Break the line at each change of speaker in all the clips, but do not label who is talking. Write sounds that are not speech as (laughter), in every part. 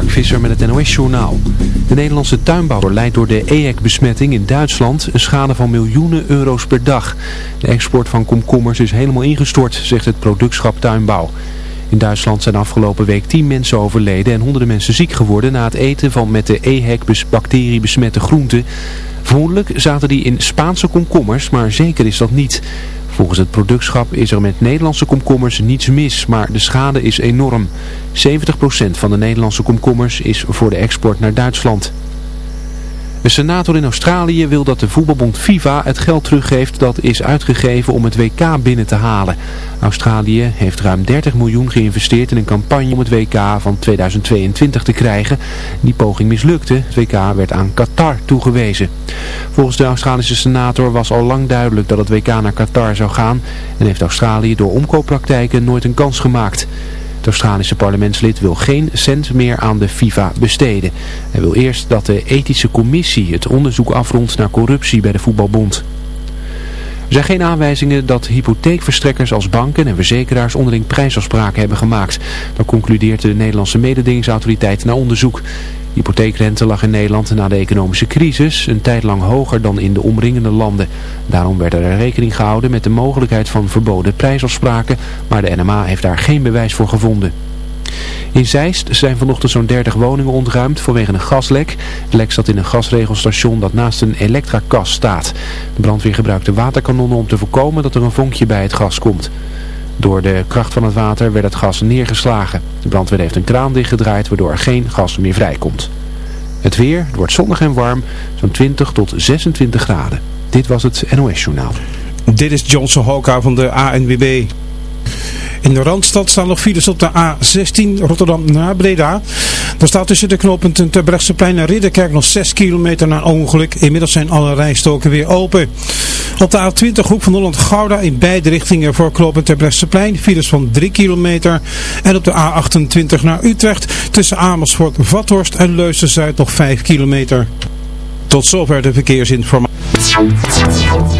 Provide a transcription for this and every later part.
Mark Visser met het NOS-journaal. De Nederlandse tuinbouwer leidt door de EHEC-besmetting in Duitsland een schade van miljoenen euro's per dag. De export van komkommers is helemaal ingestort, zegt het productschap Tuinbouw. In Duitsland zijn afgelopen week 10 mensen overleden en honderden mensen ziek geworden na het eten van met de EHEC-bacterie besmette groenten. Vermoedelijk zaten die in Spaanse komkommers, maar zeker is dat niet. Volgens het productschap is er met Nederlandse komkommers niets mis, maar de schade is enorm. 70% van de Nederlandse komkommers is voor de export naar Duitsland. Een senator in Australië wil dat de voetbalbond FIFA het geld teruggeeft dat is uitgegeven om het WK binnen te halen. Australië heeft ruim 30 miljoen geïnvesteerd in een campagne om het WK van 2022 te krijgen. Die poging mislukte. Het WK werd aan Qatar toegewezen. Volgens de Australische senator was al lang duidelijk dat het WK naar Qatar zou gaan en heeft Australië door omkooppraktijken nooit een kans gemaakt. Het Australische parlementslid wil geen cent meer aan de FIFA besteden. Hij wil eerst dat de ethische commissie het onderzoek afrondt naar corruptie bij de voetbalbond. Zijn geen aanwijzingen dat hypotheekverstrekkers als banken en verzekeraars onderling prijsafspraken hebben gemaakt. Dat concludeert de Nederlandse mededingingsautoriteit na onderzoek. Hypotheekrente lag in Nederland na de economische crisis een tijd lang hoger dan in de omringende landen. Daarom werd er rekening gehouden met de mogelijkheid van verboden prijsafspraken, maar de NMA heeft daar geen bewijs voor gevonden. In Zeist zijn vanochtend zo'n 30 woningen ontruimd vanwege een gaslek. Het lek zat in een gasregelstation dat naast een elektrakast staat. De brandweer gebruikte waterkanonnen om te voorkomen dat er een vonkje bij het gas komt. Door de kracht van het water werd het gas neergeslagen. De brandweer heeft een kraan dichtgedraaid waardoor er geen gas meer vrijkomt. Het weer, wordt zonnig en warm, zo'n 20 tot 26 graden. Dit was het NOS Journaal.
Dit is Johnson Hoka van de ANWB. In de Randstad staan nog files op de A16 Rotterdam naar Breda. Er staat tussen de knooppunten Terbrechtseplein en Ridderkerk nog 6 kilometer na ongeluk. Inmiddels zijn alle rijstoken weer open. Op de A20 Hoek van Holland Gouda in beide richtingen voor knooppunt Terbrechtseplein files van 3 kilometer. En op de A28 naar Utrecht tussen Amersfoort, Vathorst en Leusden-Zuid nog 5 kilometer. Tot zover de verkeersinformatie.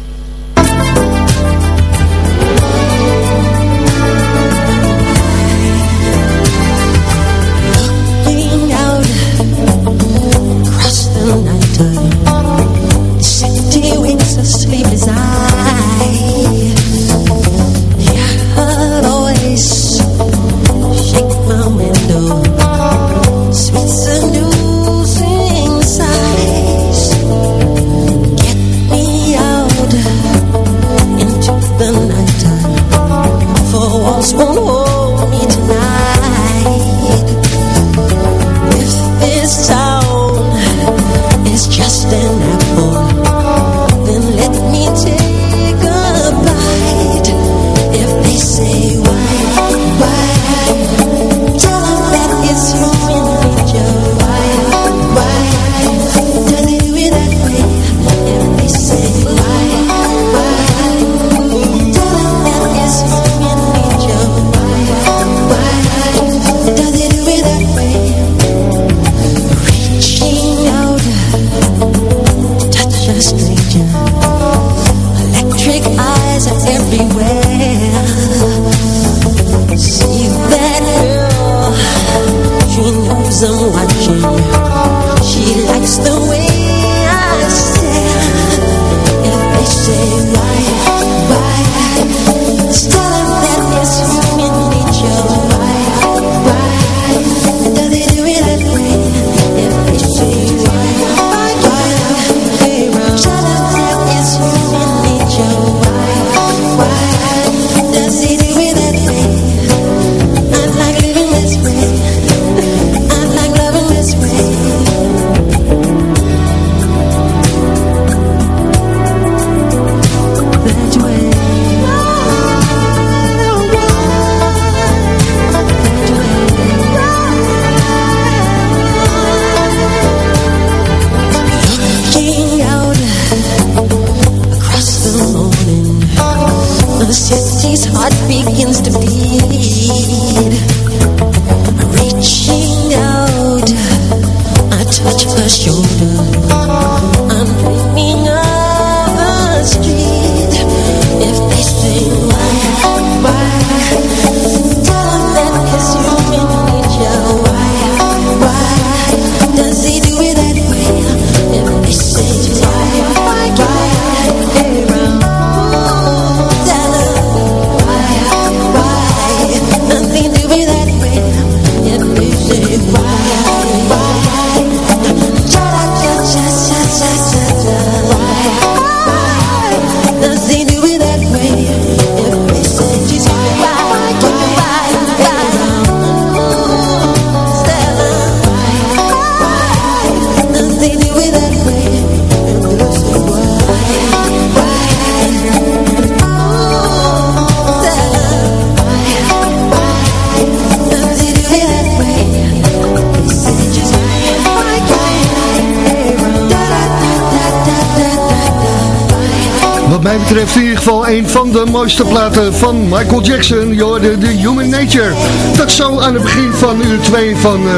Mooiste platen van Michael Jackson. Je hoorde de Human Nature. Dat zo aan het begin van uur 2 van eh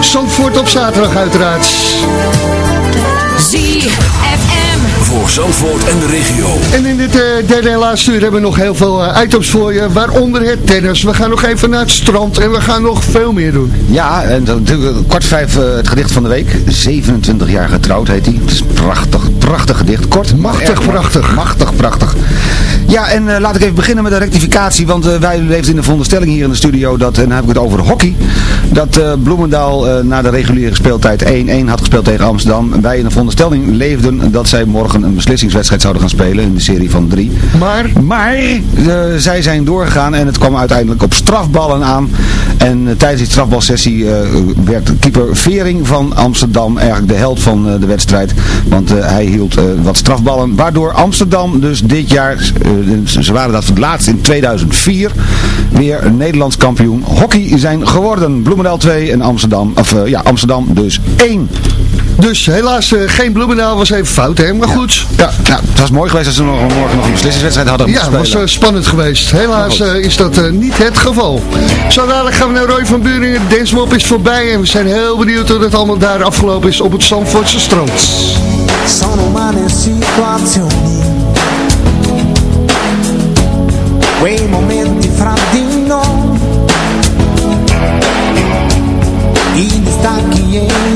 Zandvoort op zaterdag uiteraard.
ZFM. Voor Zandvoort en de regio.
En in dit eh, derde en laatste uur hebben we nog heel veel eh, items voor je. Waaronder het tennis. We gaan nog even naar het strand en we gaan nog veel meer doen.
Ja, en dan natuurlijk kwart vijf eh, het gedicht van de week. 27 jaar getrouwd heet hij. Het is een prachtig, prachtig gedicht. Kort,
Machtig
erg
prachtig.
Machtig prachtig. Ja, en eh, laat ik even beginnen met een rectificatie. Want wij leefden in de veronderstelling hier in de studio. Dat, en dan heb ik het over hockey. Dat eh, Bloemendaal eh, na de reguliere speeltijd 1-1 had gespeeld tegen Amsterdam. Wij in de veronderstelling leefden dat zij morgen een beslissingswedstrijd zouden gaan spelen. In de serie van drie.
Maar
Maar eh, zij zijn doorgegaan en het kwam uiteindelijk op strafballen aan. En eh, tijdens die strafbalsessie eh, werd keeper Vering van Amsterdam eigenlijk de held van de wedstrijd. Want hij hield wat strafballen. Waardoor Amsterdam dus dit jaar, ze waren dat voor het laatst in 2004, weer een Nederlands kampioen hockey zijn geworden. Bloemendaal 2 en Amsterdam, of ja, Amsterdam dus 1.
Dus helaas eh, geen Bloemendaal was even fout hè. Maar goed.
Ja, nou, het was mooi geweest als ze nog, morgen nog een beslissingswedstrijd hadden
Ja, het was eh, spannend geweest. Helaas eh, is dat eh, niet het geval. Zo dadelijk gaan we naar Roy van Buringen. De Dancemop is voorbij en we zijn heel benieuwd hoe het allemaal daar afgelopen is op het Zandvoortse strand.
sono umane situazioni quei momenti fra di noi i distacchi e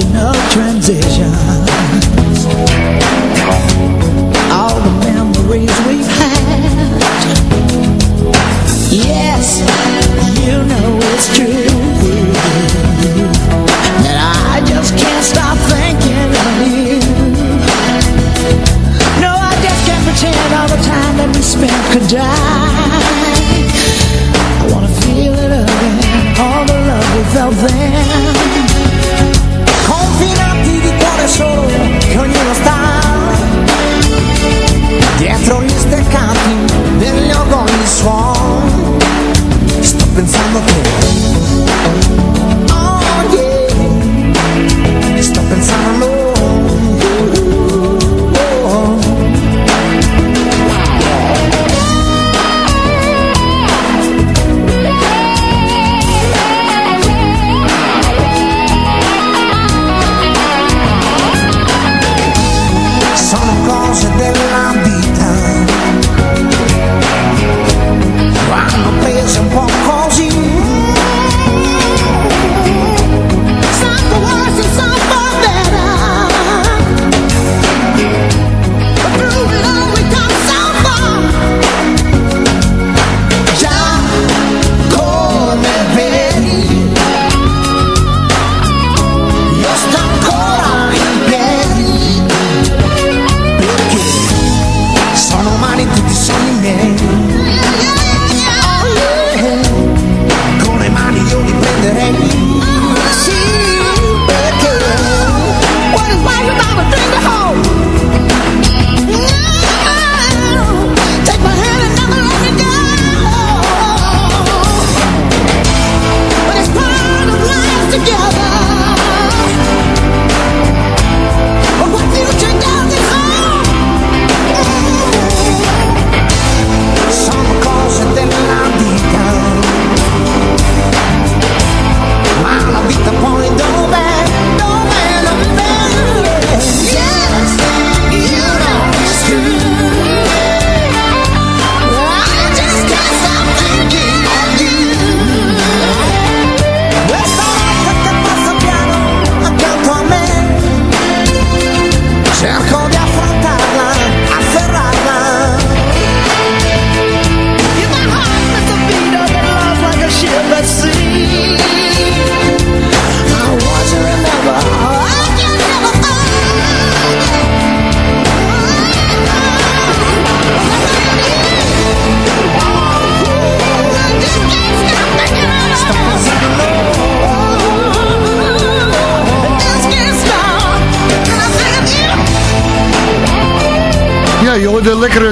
emotional
transition.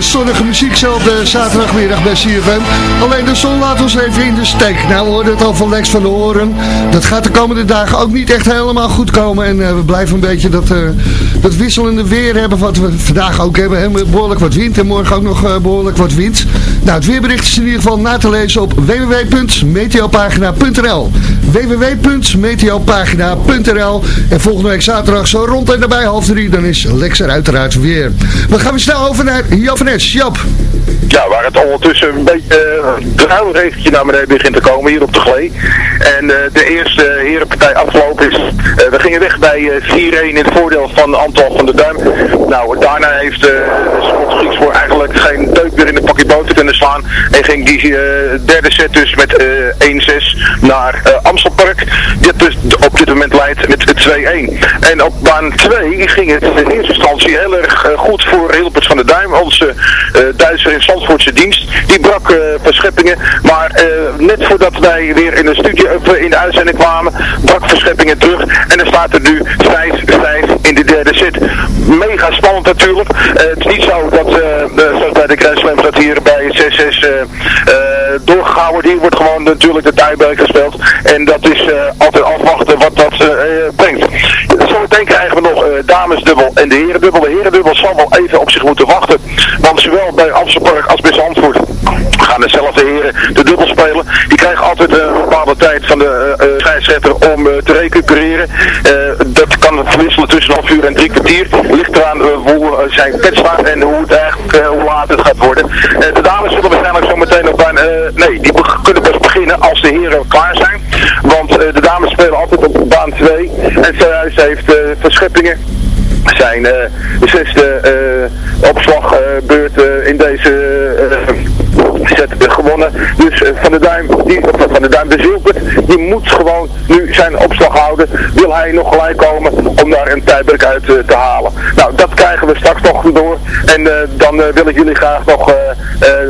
Zonnige muziek zo op de zaterdagmiddag bij CFM. Alleen de zon laat ons even in de steek. Nou, we hoorden het al van Lex van de Horen. Dat gaat de komende dagen ook niet echt helemaal goed komen. En eh, we blijven een beetje dat, eh, dat wisselende weer hebben wat we vandaag ook hebben. Behoorlijk wat wind en morgen ook nog eh, behoorlijk wat wind. Nou, het weerbericht is in ieder geval na te lezen op www.meteopagina.nl www.meteopagina.nl En volgende week zaterdag zo rond en nabij half drie, dan is Lex er uiteraard weer. We gaan weer snel over naar Jap. Jap.
Ja, waar het ondertussen een beetje uh, druilregentje naar beneden begint te komen hier op de Glee. En eh, de eerste herenpartij afgelopen is. Eh, we gingen weg bij 4-1 in het voordeel van Anton van der Duim. Nou, daarna heeft uh, Schot voor eigenlijk geen deuk meer in de boter kunnen slaan. En ging die derde set dus met 1-6 naar Amstelpark. Dit dus op dit moment leidt met 2-1. En op baan 2 ging het in eerste instantie heel erg goed voor Hilbert van der Duim. Onze Duitser in Zandvoortse dienst. Die brak Verscheppingen. Maar net voordat wij weer in de studio, in de uitzending kwamen, brak Verscheppingen terug. En er staat er nu 5-5 in de derde set. Mega spannend natuurlijk. het is niet zo dat, zoals bij de Grand dat hier bij 6-6 doorgegaan wordt. Hier wordt gewoon natuurlijk de tiebreak gespeeld. En dat is altijd afwachten wat dat brengt. Zometeen krijgen we nog damesdubbel en de herendubbel. De herendubbel zal wel even op zich moeten wachten. Want zowel bij Amsterdam als bij Zandvoort gaan dezelfde heren de dubbel spelen. Die krijgen altijd een bepaalde tijd van de scheidsrechter om te recupereren. Kan verwisselen tussen een half uur en drie kwartier. Ligt eraan hoe zijn pet staat en hoe, het eigenlijk, hoe laat het gaat worden. de dames zullen waarschijnlijk zo meteen nog bij... nee, die kunnen pas beginnen als de heren klaar zijn. Want de dames spelen altijd op baan 2. En zojuist heeft Verscheppingen zijn uh, zesde uh, opslagbeurt in deze set gewonnen. Dus Van de Duim, die, Van de Duim de Zilpert, die moet gewoon nu zijn opslag houden. Wil hij nog gelijk komen om daar een tijdperk uit te halen. Nou, dat krijgen we straks nog door. En dan wil ik jullie graag nog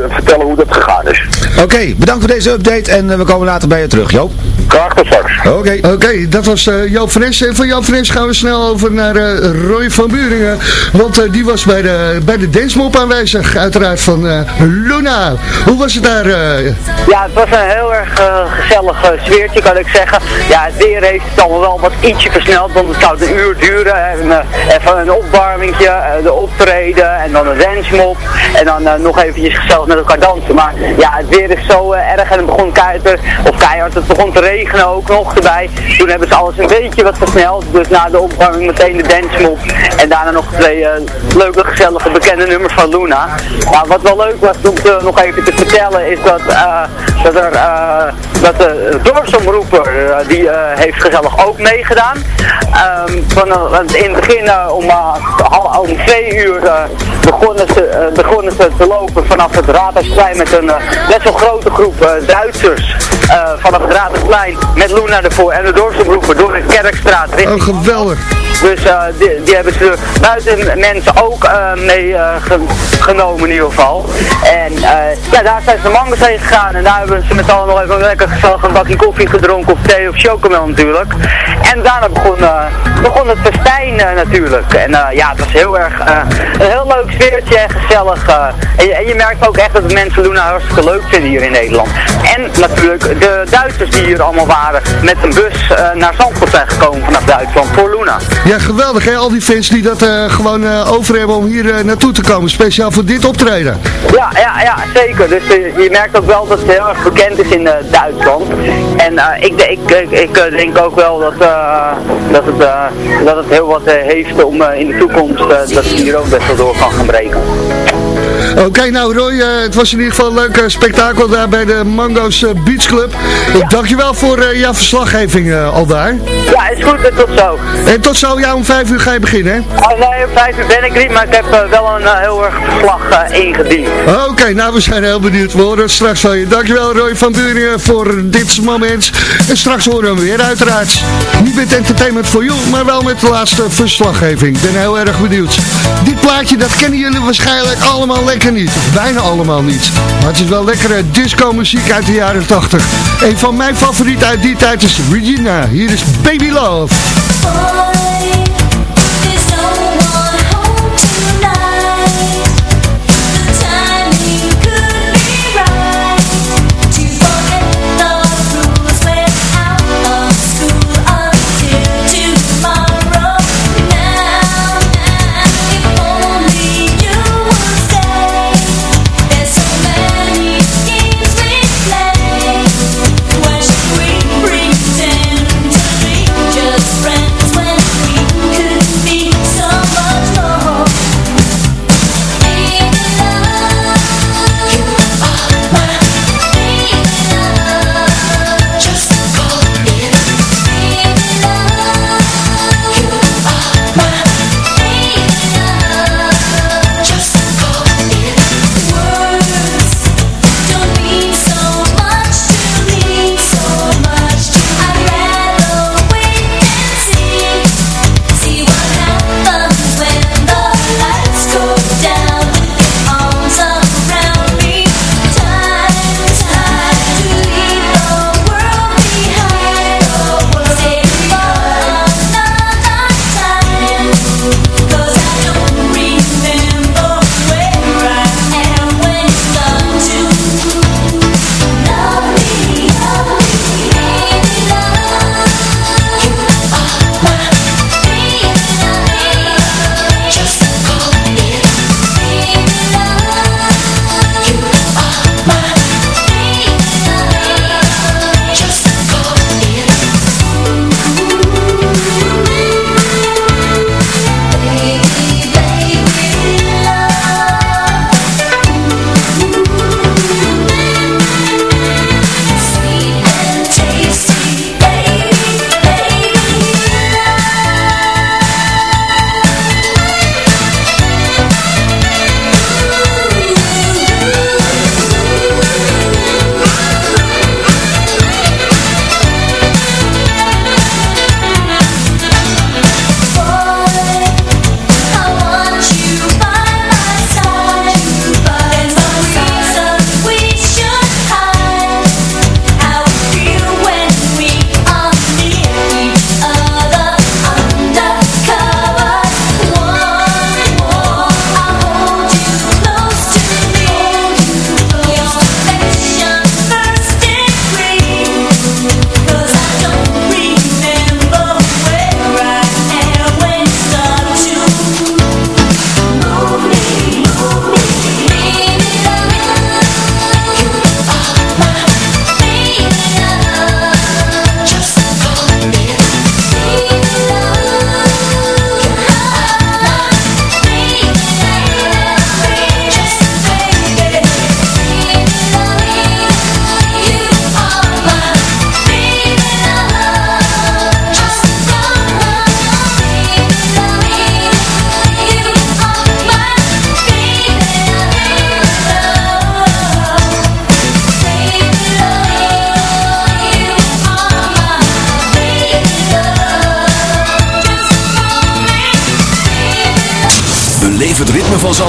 vertellen hoe dat gegaan is.
Oké, bedankt voor deze update en we komen later bij je terug, Joop.
Graag tot straks.
Oké, oké, dat was Joop van En van Joop van gaan we snel over naar Roy van Buringen. Want uh, die was bij de, bij de dancemop aanwezig, uiteraard van uh, Luna. Hoe was het daar? Uh...
Ja, het was een heel erg gezellig sfeertje, kan ik zeggen. Ja, het weer heeft het allemaal wel wat ietsje versneld, want het zou een uur duren. En, even een opwarmingje, de optreden en dan een dancemop. En dan nog eventjes gezellig met elkaar dansen. Maar ja, het weer is zo erg en het begon keihard, of keihard, het begon te regenen ook nog erbij. Toen hebben ze alles een beetje wat versneld. Dus na de opwarming meteen de dancemop. En daarna nog twee uh, leuke, gezellige, bekende nummers van Luna. Nou, wat wel leuk was om te, nog even te vertellen is dat, uh, dat, er, uh, dat de dorpsomroeper, die heeft gezellig ook meegedaan. Um, van, in het begin om, om twee uur begonnen, ze, begonnen ze te lopen vanaf het Raadhuisplein met een best wel grote groep Duitsers. vanaf het Raadhuisplein met Luna ervoor en de dorpsomroeper door de Kerkstraat.
Oh, geweldig.
Dus die, die, hebben ze buiten mensen ook uh, mee uh, genomen in ieder geval. En ja, daar zijn ze mango's heen gegaan en daar hebben ze met allen nog even lekker gezellig een bakje koffie gedronken of thee of chocomel natuurlijk. En daarna begon, begon het festijn natuurlijk. En ja, het was heel erg een heel leuk sfeertje en gezellig. En je, en, je, merkt ook echt dat de mensen Luna hartstikke leuk vinden hier in Nederland. En natuurlijk de Duitsers die hier allemaal waren met een bus naar Zandvoort zijn gekomen vanaf Duitsland voor Luna.
Ja, geweldig hè, al die fans die dat uh, gewoon uh, over hebben om hier uh, naartoe te komen, speciaal voor dit optreden.
Ja, ja, ja zeker. Dus je merkt ook wel dat het heel erg bekend is in Duitsland. En ik, ik, ik, ik denk ook wel dat, dat, het, dat het heel wat heeft om in de toekomst dat het hier ook best wel door kan gaan breken.
Oké, nou Roy, uh, het was in ieder geval een leuk spektakel daar bij de Mango's uh, Beach Club. Ja. Dankjewel voor jouw verslaggeving al daar.
Ja, is goed en tot zo.
En tot zo, ja, om vijf uur ga je beginnen, hè?
Oh, nee, om vijf uur ben ik niet, maar ik heb wel een heel erg verslag ingediend.
Oké, nou we zijn heel benieuwd. We horen straks van je. Dankjewel Roy van Buringen voor dit moment. En straks horen we weer uiteraard. Niet met entertainment voor jou, maar wel met de laatste verslaggeving. Ik ben heel erg benieuwd. Dit plaatje, dat kennen jullie waarschijnlijk allemaal lekker niet. Of bijna allemaal niet. Maar het is wel lekkere disco muziek uit de jaren 80. Een van mijn favorieten uit die tijd is Regina. Hier is Baby Love.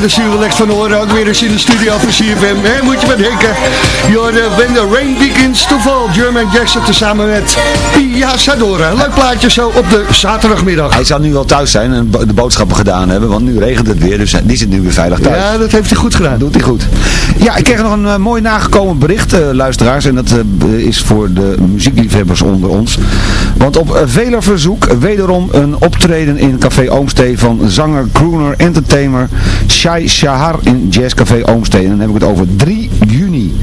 Dan zien we Lex van Horen ook weer eens in de studio van CFM. Hè, moet je maar denken. Jorden, when the rain begins to fall. German Jackson tezamen met Pia Sadora. Leuk plaatje zo op de zaterdagmiddag.
Hij zal nu wel thuis zijn en de boodschappen gedaan hebben, want nu regent het weer, dus die zit nu weer veilig thuis.
Ja, dat heeft hij goed gedaan.
Doet hij goed. Ja, ik kreeg nog een eh, mooi nagekomen bericht, eh, luisteraars. En dat eh, is voor de muziekliefhebbers onder ons. Want op veler verzoek wederom een optreden in Café Oomstee van zanger, crooner, entertainer Shai Shahar in Jazzcafé Oomstee. En dan heb ik het over 3 juni.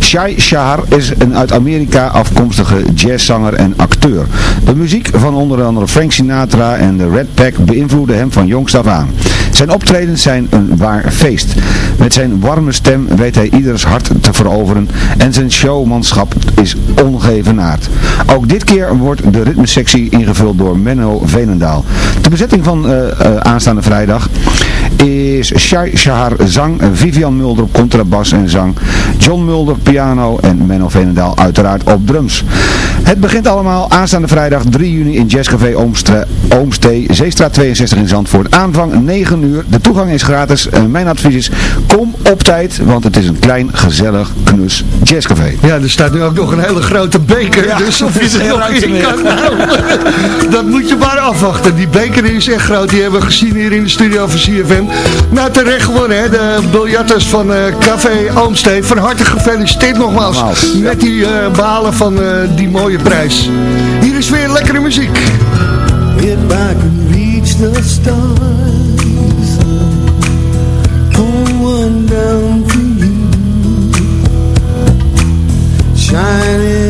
Shai Shahar is een uit Amerika afkomstige jazzzanger en acteur. De muziek van onder andere Frank Sinatra en de Red Pack beïnvloedde hem van jongs af aan. Zijn optredens zijn een waar feest. Met zijn warme stem weet hij ieders hart te veroveren en zijn showmanschap is ongevenaard. Ook dit keer wordt de ritmesectie ingevuld door Menno Venendaal. De bezetting van uh, aanstaande vrijdag is Shai Shahar zang, Vivian Mulder op contrabas en zang, John Mulder piano en Menno Venendaal uiteraard op drums. Het begint allemaal aanstaande vrijdag 3 juni in Jazzcafé Oomstre, Oomstee, Zeestraat 62 in Zandvoort. Aanvang 9 uur. De toegang is gratis. En mijn advies is, kom op tijd, want het is een klein, gezellig, knus jazzcafé.
Ja, er staat nu ook nog een hele grote beker, dus of je er nog
ruimte
in
meer.
kan houden. (laughs) Dat moet je maar afwachten. Die beker is echt groot. Die hebben we gezien hier in de studio van CFM. Nou, terecht gewonnen, hè. De biljarters van eh, Café Oomstee. Van harte gefeliciteerd nogmaals.
Nogmaals,
Met die eh, behalen van eh, die mooie prijs. Hier is weer lekkere muziek.
If I could reach the stars, pull one down for you, shining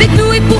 Avec nous et pourtant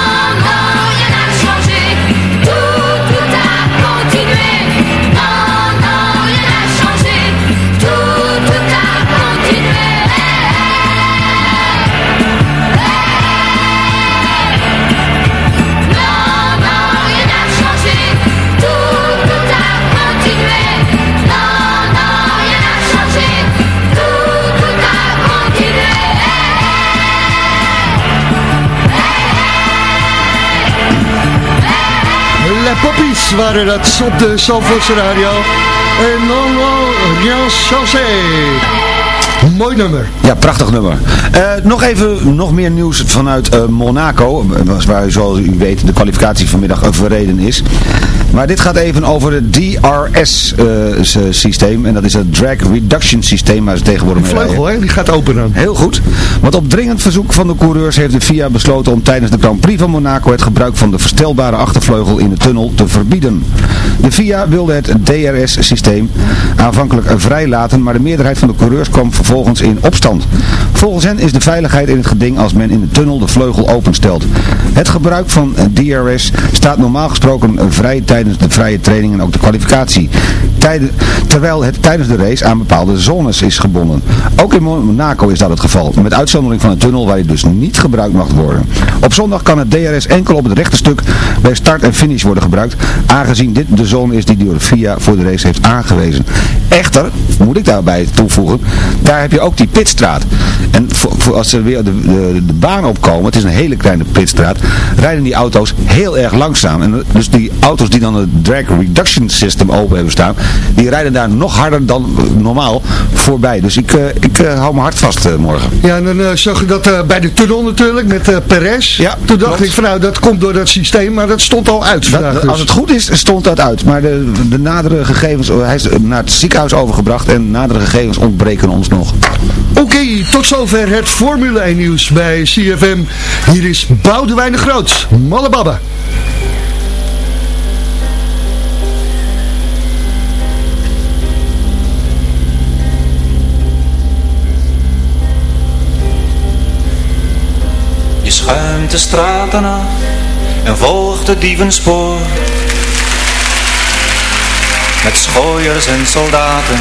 Waren dat op de Zandvoortse Radio. En Lolo rien, Chancet. Mooi nummer.
Ja, prachtig nummer. Eh, nog even, nog meer nieuws vanuit eh, Monaco, eh, waar zoals u weet de kwalificatie vanmiddag verreden is. Maar dit gaat even over het DRS-systeem en dat is het Drag Reduction Systeem waar ze tegenwoordig mee
Vleugel, hè? Die gaat open dan.
Heel goed. Want op dringend verzoek van de coureurs heeft de FIA besloten om tijdens de Grand Prix van Monaco het gebruik van de verstelbare achtervleugel in de tunnel te verbieden. De FIA wilde het DRS-systeem aanvankelijk vrijlaten, maar de meerderheid van de coureurs kwam vervolgens in opstand. Volgens hen is de veiligheid in het geding als men in de tunnel de vleugel openstelt. Het gebruik van DRS staat normaal gesproken vrij tijdens de vrije training en ook de kwalificatie. Terwijl het tijdens de race aan bepaalde zones is gebonden. Ook in Monaco is dat het geval, met uitzondering van de tunnel waar je dus niet gebruikt mag worden. Op zondag kan het DRS enkel op het rechte stuk bij start en finish worden gebruikt, aangezien dit de zone is die de FIA voor de race heeft aangewezen. Echter, moet ik daarbij toevoegen, daar heb je ook die pitstraat. En voor als ze weer de, de, de baan opkomen, het is een hele kleine pitstraat, rijden die auto's heel erg langzaam. En dus die auto's die dan het drag reduction system open hebben staan, die rijden daar nog harder dan normaal voorbij. Dus ik, eh, ik eh, hou mijn hart vast eh, morgen.
Ja, en dan zag je dat bij de tunnel natuurlijk, met Perez.
Ja,
Toen dacht
klopt.
ik van nou, dat komt door dat systeem, maar dat stond al uit vandaag
Dat-
dus.
als het goed is, stond dat uit. Maar de, de nadere gegevens, hij is naar het ziekenhuis overgebracht en nadere gegevens ontbreken ons nog.
Oké, tot zover het Formule 1 nieuws bij CFM. Hier is Boudewijn de Groot, Mallebabba.
Je schuimt de straten af en volgt het dievenspoor. Met schooiers en soldaten,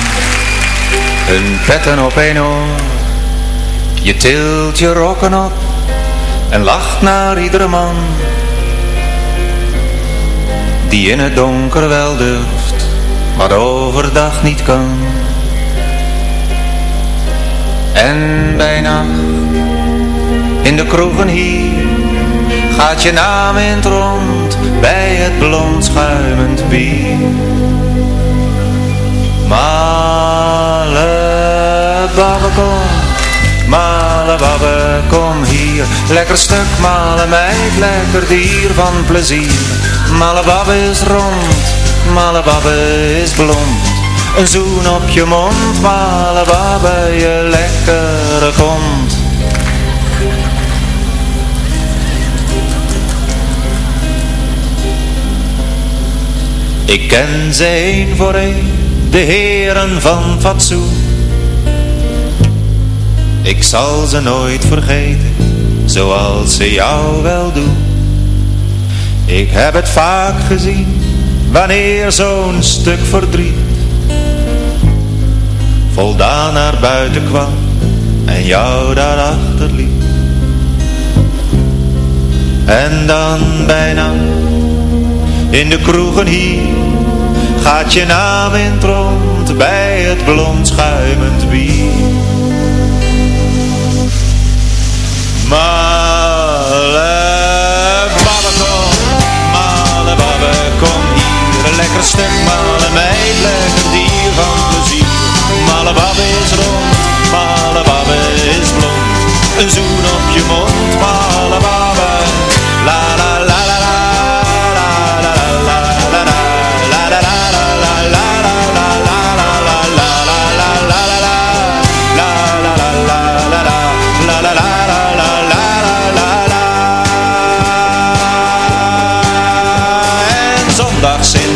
hun petten op één oor. Je tilt je rokken op en lacht naar iedere man. Die in het donker wel durft, maar overdag niet kan. En bij nacht in de kroegen hier gaat je naam in het rond bij het blond schuimend bier. Male babbe kom, male babbe kom hier. Lekker stuk male meid, lekker dier van plezier. Male babbe is rond, male babbe is blond. Een zoen op je mond, male babbe, je lekkere kont. Ik ken ze één voor één, de heren van fatsoen. Ik zal ze nooit vergeten, zoals ze jou wel doen. Ik heb het vaak gezien, wanneer zo'n stuk verdriet voldaan naar buiten kwam en jou daarachter liet. En dan bijna in de kroegen hier gaat je naam in het rond bij het blond schuimend bier. Male babbe kom, male babbe kom hier. Lekker stuk male meid, lekker dier van plezier. Male babbe is rond, male babbe is blond. Een zoen op je mond, male babbe.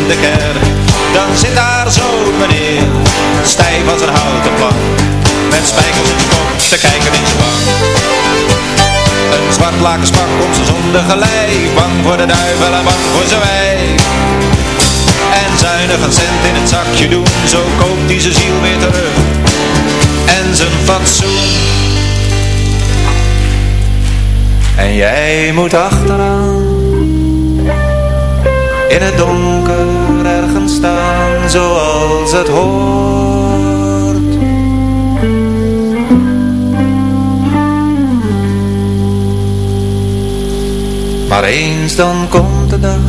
de kerk Dan zit daar zo meneer Stijf als een houten plank Met spijkers in de kop te kijken in zijn bank Een zwart laken sprak om zijn zonde gelijk Bang voor de duivel en bang voor zijn wij. En zuinig een cent in het zakje doen Zo koopt hij zijn ziel weer terug. En zijn fatsoen. En jij moet achteraan. In het donker staan Zoals het hoort. Maar eens dan komt de dag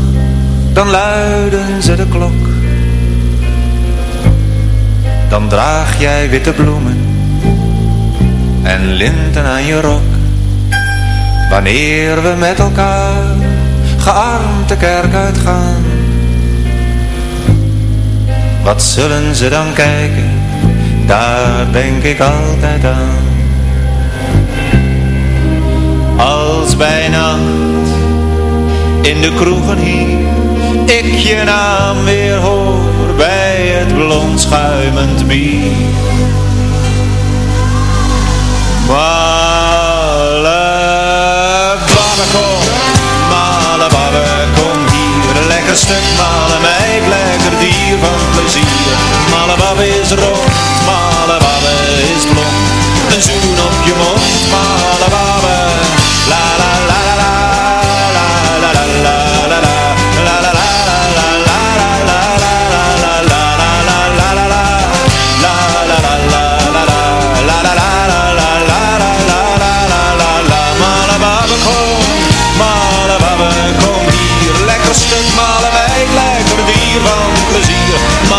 Dan luiden ze de klok. Dan draag jij witte bloemen En linten aan je rok. Wanneer we met elkaar gearmd de kerk uitgaan Wat zullen ze dan kijken, daar denk ik altijd aan. Als bij nacht in de kroegen hier Ik je naam weer hoor bij het blond schuimend bier. Male Lekker stuk male meid, lekker dier van plezier. Male babbe is rood, male babbe is blond. Een zoen op je mond, male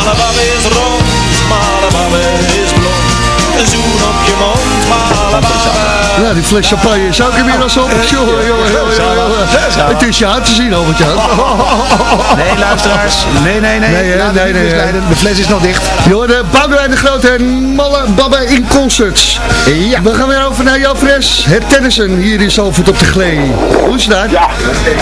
maar Malabab is rond, Malabab is blond. Zoen op je mond,
Ja, die fles champagne is ook inmiddels op. Jongen, jongen, jongen. Het is je aan te zien, Albert Jan. (laughs)
Nee, luisteraars. Nee, nee, nee.
Nee, nee, nee.
misleiden. De fles is nog dicht.
Joh, Boudewijn de Grote en Malle Babbe in concerts. Ja. We gaan weer over naar Jan Fres. Het tennissen hier in Zalvoort op de Glee. Hoe is het daar?
Ja,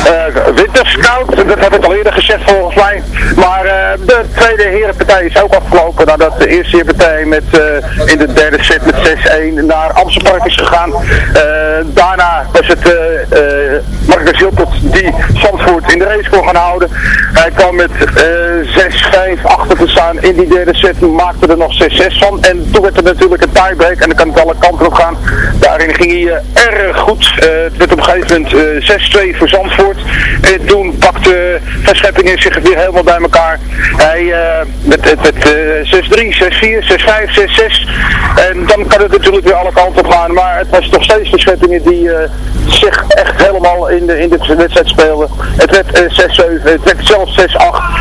eh winterscout, dat heb ik al eerder gezegd volgens mij. Maar eh, de tweede herenpartij is ook afgelopen nadat de eerste herenpartij met, eh, in de derde set met 6-1 naar Amsterdam is gegaan. Eh, daarna was het eh eh Marcus Hilpert die Zandvoort in de race kon gaan houden. Hij kwam met eh 6-5 achter te staan in die derde set, maakte er nog 6-6 van. En toen werd er natuurlijk een tiebreak en dan kan het alle kanten op gaan. Daarin ging hij eh, erg goed. Eh, het werd op een gegeven moment eh, 6-2 voor Zandvoort. En toen pakte Verscheppingen zich weer helemaal bij elkaar. Hij met, met, met eh, 6-3, 6-4, 6-5, 6-6. En dan kan het natuurlijk weer alle kanten op gaan. Maar het was toch steeds Verscheppingen die zich echt helemaal in de, in de wedstrijd speelden. Het werd eh, 6-7, het werd zelfs 6-8.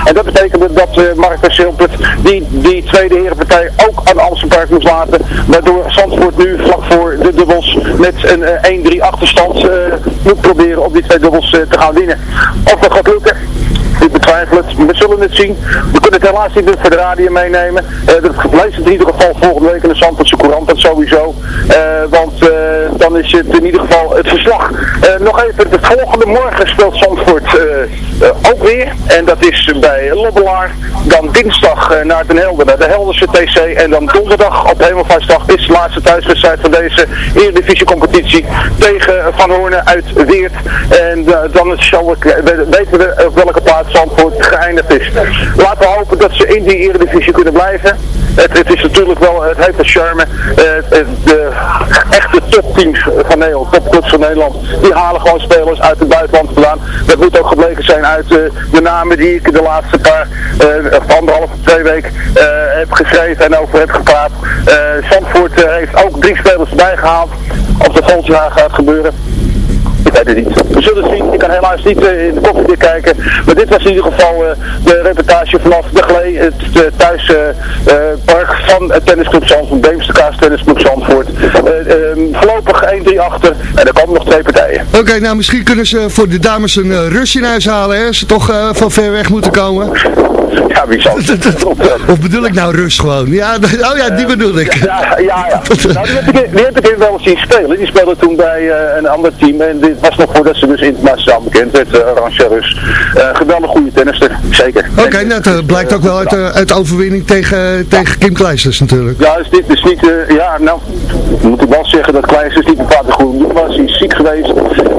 En dat betekende dat eh Marcus Silpert die, die tweede herenpartij ook aan Amsterdam moest laten. Waardoor Zandvoort nu vlak voor de dubbels met een eh, 1-3 achterstand eh, moet proberen om die twee dubbels eh, te gaan winnen. Of dat gaat lukken. Ik betwijfel het. We zullen het zien. We kunnen het helaas niet voor de radio meenemen. Eh dat het in ieder geval volgende week in de Zandvoortse Courant. Dat sowieso. Eh, want eh, dan is het in ieder geval het verslag. Eh, nog even, volgende morgen speelt Zandvoort eh, eh, ook weer. En dat is bij Lobbelaar. Dan dinsdag eh, naar Den Helder, de Helderse TC. En dan donderdag op Hemelvaartsdag is de laatste thuiswedstrijd van deze Eredivisie competitie tegen Van Hoornen uit Weert. En dan zal weten we op welke plaats Zandvoort geëindigd is. Laten we hopen dat ze in die Eredivisie kunnen blijven. Het, het is natuurlijk wel, het heeft charme. De echte topteams van Nederland, topclubs van Nederland, die halen gewoon spelers uit het buitenland vandaan. Dat moet ook gebleken zijn uit eh, de namen die ik de laatste paar, eh, of anderhalf, twee weken eh, heb geschreven en over heb gepraat. Zandvoort heeft ook drie spelers erbij gehaald. Of dat volgend jaar gaat gebeuren. Ik weet het niet. We zullen het zien. Ik kan helaas niet eh, in de koffie kijken. Maar dit was in ieder geval eh, de reportage vanaf de Glee, het uh, thuispark van het tennisclub Zandvoort, Beemsterkaas tennisclub Zandvoort. Eh, ehm, voorlopig 1-3 achter en er komen nog twee partijen.
Oké, nou misschien kunnen ze voor de dames een eh, rustje in huis halen, hè? Ze toch eh, van ver weg moeten komen.
Ja, wie zal (laughs)
Of bedoel ik nou rust gewoon? Ja, (laughs) oh ja, die bedoel ik.
Ja, ja, ja. (laughs) Nou, die heb ik, die heb ik even wel eens zien spelen. Die speelde toen bij eh, een ander team. En dit was was nog voordat ze dus internationaal bekend werd, Arantxa Rus. Geweldig goede tennister, zeker.
Oké, nou, dat blijkt ook wel uit, uh, uit de overwinning tegen, tegen Kim Kleisters natuurlijk.
Ja, dus dit is niet, ja, nou, moet ik wel zeggen dat Kleisters niet bepaald doen was. Hij is ziek geweest.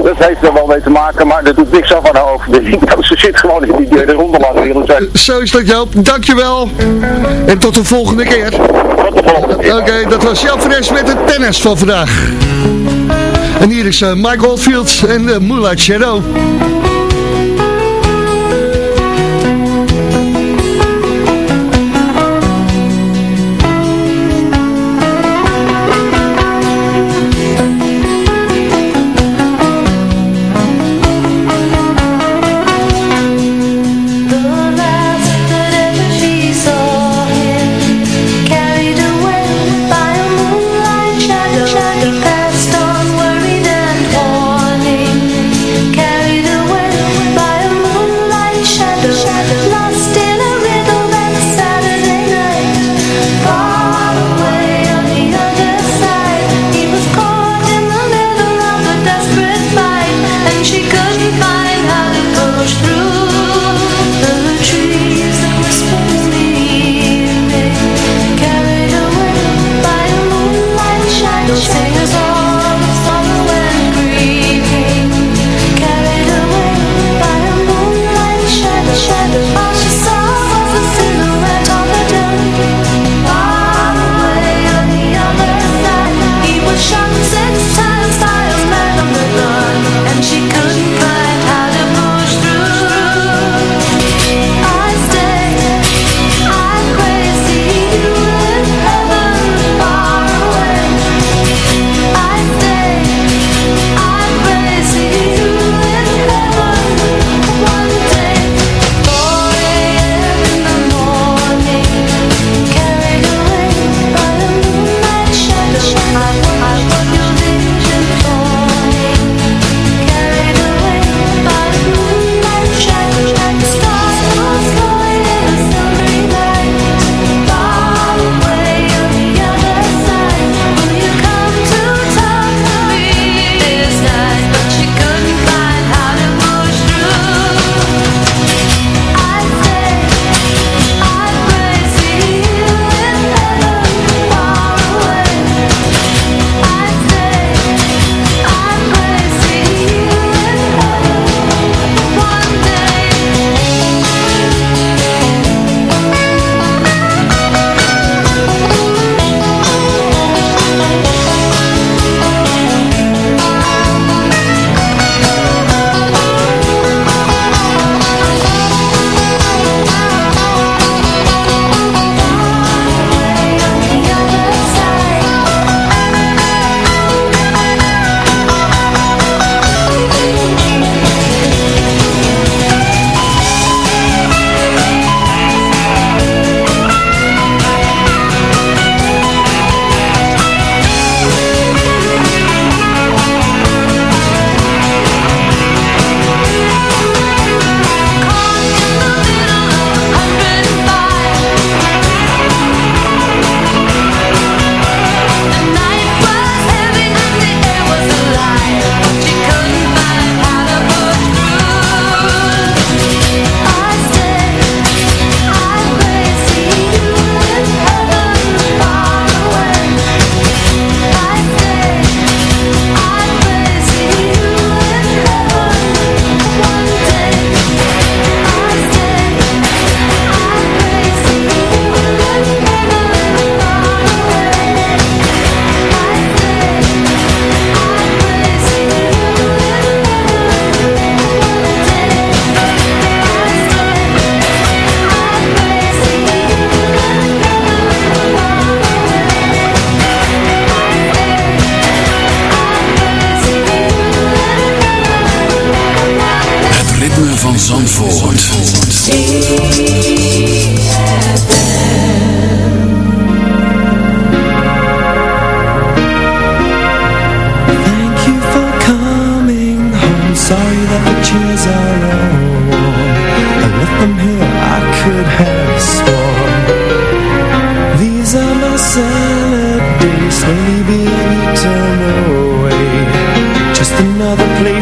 Dat heeft er wel mee te maken, maar dat doet niks af aan haar overwinning. (laughs) Ze zit gewoon in die derde ronde, laten eerlijk zijn.
Zo is dat Joop, dankjewel. En tot de volgende keer.
Tot de volgende keer.
Oké, okay, dat was Joop Fres met het tennis van vandaag. En hier is uh, Mike Oldfield en uh, Moonlight Shadow.
the
place.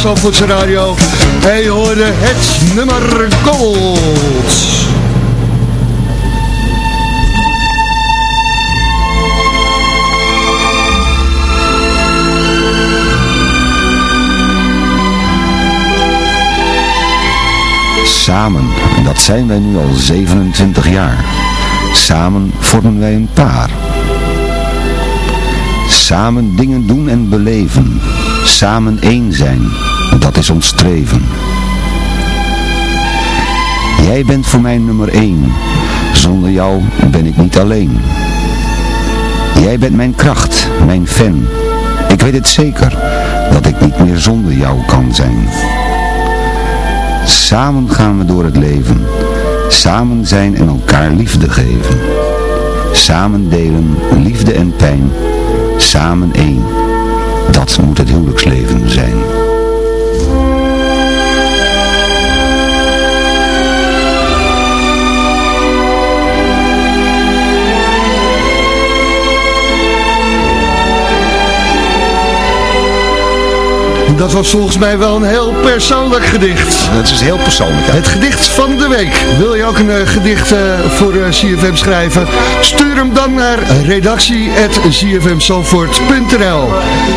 Zandvoortse Radio. Je hoorde het nummer Gold.
Samen, en dat zijn wij nu al 27 jaar. Samen vormen wij een paar. Samen dingen doen en beleven. Samen één zijn, dat is ons streven. Jij bent voor mij nummer één. Zonder jou ben ik niet alleen. Jij bent mijn kracht, mijn fan. Ik weet het zeker, dat ik niet meer zonder jou kan zijn. Samen gaan we door het leven. Samen zijn en elkaar liefde geven. Samen delen liefde en pijn. Samen één. Dat moet het huwelijksleven zijn.
Dat was volgens mij wel een heel persoonlijk gedicht.
Dat is heel persoonlijk.
Het gedicht van de week. Wil je ook een eh, gedicht eh, voor eh, CFM schrijven? Stuur hem dan naar redactie.zfmzandvoort.nl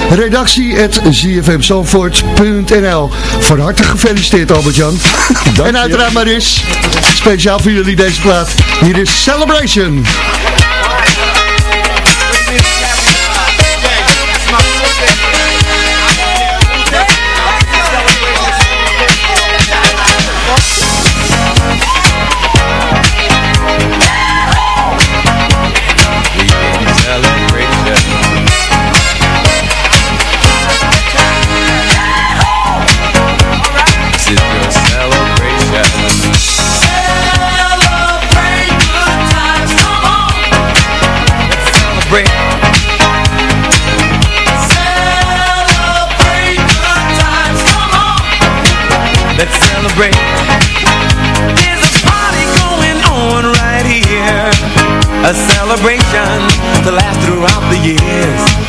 Redactie.zfmzandvoort.nl Van harte gefeliciteerd Albert-Jan. (laughs) en uiteraard Maris. Speciaal voor jullie deze plaat. Hier is Celebration.
Let's. There's a party going on right here. A celebration to last throughout the years.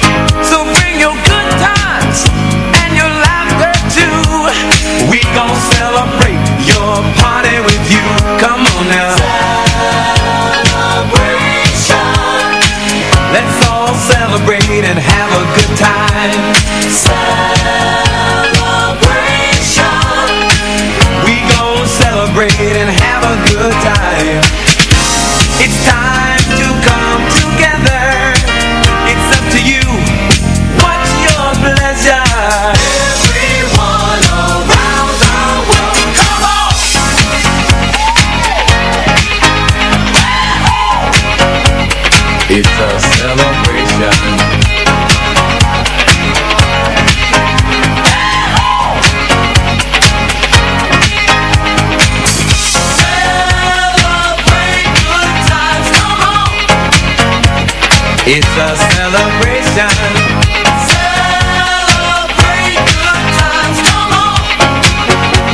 It's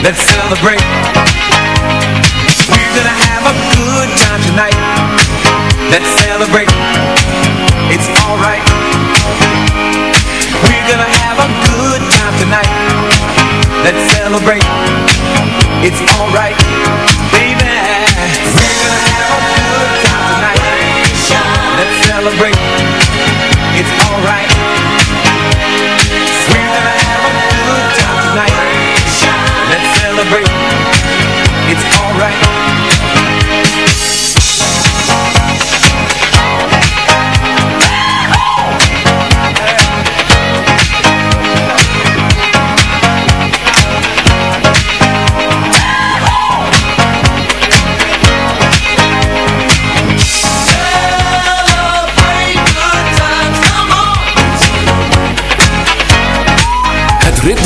Let's celebrate. We're gonna have a good time tonight. Let's celebrate. It's alright. We're gonna have a good time tonight. Let's celebrate. It's alright.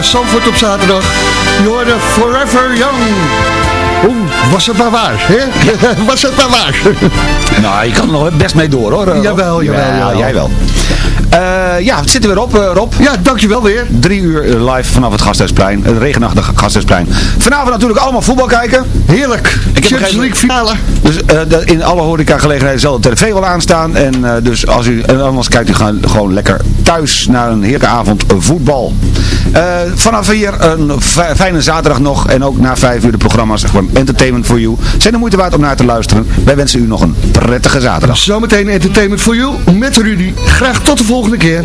Zandvoort op zaterdag. Je hoorde Forever Young. Oeh, was het maar waar, hè? (laughs) was het maar waar.
Nou, je kan er nog best mee door hoor.
Jawel, jawel,
Ja,
jawel.
jij wel. Eh, ja, het zit er weer op, eh, Rob.
Ja, dankjewel weer.
Drie uur eh, live vanaf het Gasthuisplein. Het regenachtige Gasthuisplein. Vanavond natuurlijk allemaal voetbal kijken.
Heerlijk.
Ik heb
Champions League finale.
Dus eh, in alle horecagelegenheden zal de tv wel aanstaan. En eh, dus als u, en anders kijkt u gewoon, gewoon lekker thuis naar een heerlijke avond eh, voetbal. Eh, vanaf hier een fi- fijne zaterdag nog. En ook na vijf uur de programma's van Entertainment for You. Zijn de moeite waard om naar te luisteren. Wij wensen u nog een prettige zaterdag.
Zometeen Entertainment for You met Rudy. Graag tot de volgende keer.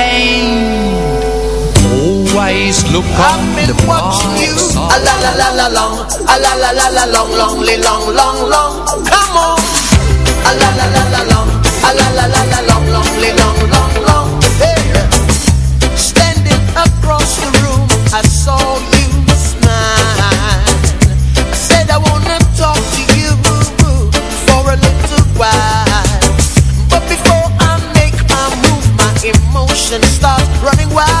Always look on the bright
A la la la la long, a la la la la long, long, long, long, long. Come on. A la la la la long, a la la la la long, long, long, long, long. Hey. Standing across the room, I saw you smile. I said I wanna talk to you for a little while. But before I make my move, my emotions start running wild.